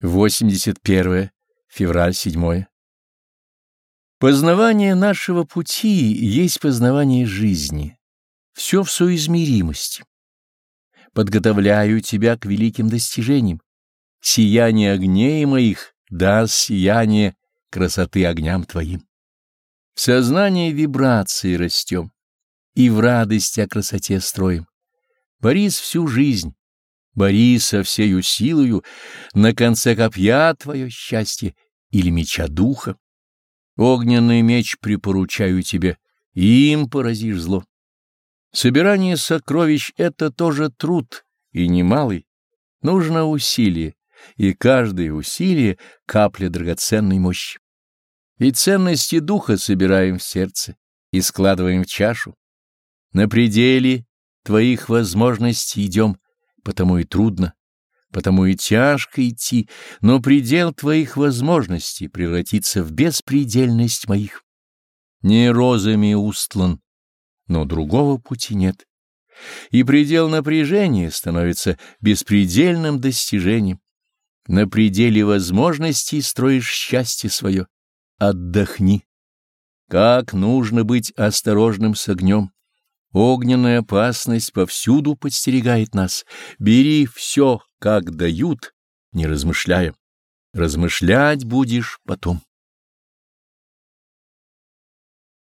81 февраль 7 Познавание нашего пути есть познавание жизни, все в соизмеримости. Подготовляю тебя к великим достижениям. Сияние огней моих даст сияние красоты огням твоим. В сознании вибрации растем и в радости о красоте строим. Борис всю жизнь Бори со всею силою на конце копья твое счастье или меча духа. Огненный меч припоручаю тебе, им поразишь зло. Собирание сокровищ — это тоже труд, и немалый. Нужно усилие, и каждое усилие — капля драгоценной мощи. И ценности духа собираем в сердце и складываем в чашу. На пределе твоих возможностей идем — потому и трудно, потому и тяжко идти, но предел твоих возможностей превратится в беспредельность моих. Не розами устлан, но другого пути нет. И предел напряжения становится беспредельным достижением. На пределе возможностей строишь счастье свое. Отдохни. Как нужно быть осторожным с огнем. Огненная опасность повсюду подстерегает нас. Бери все, как дают, не размышляя. Размышлять будешь потом.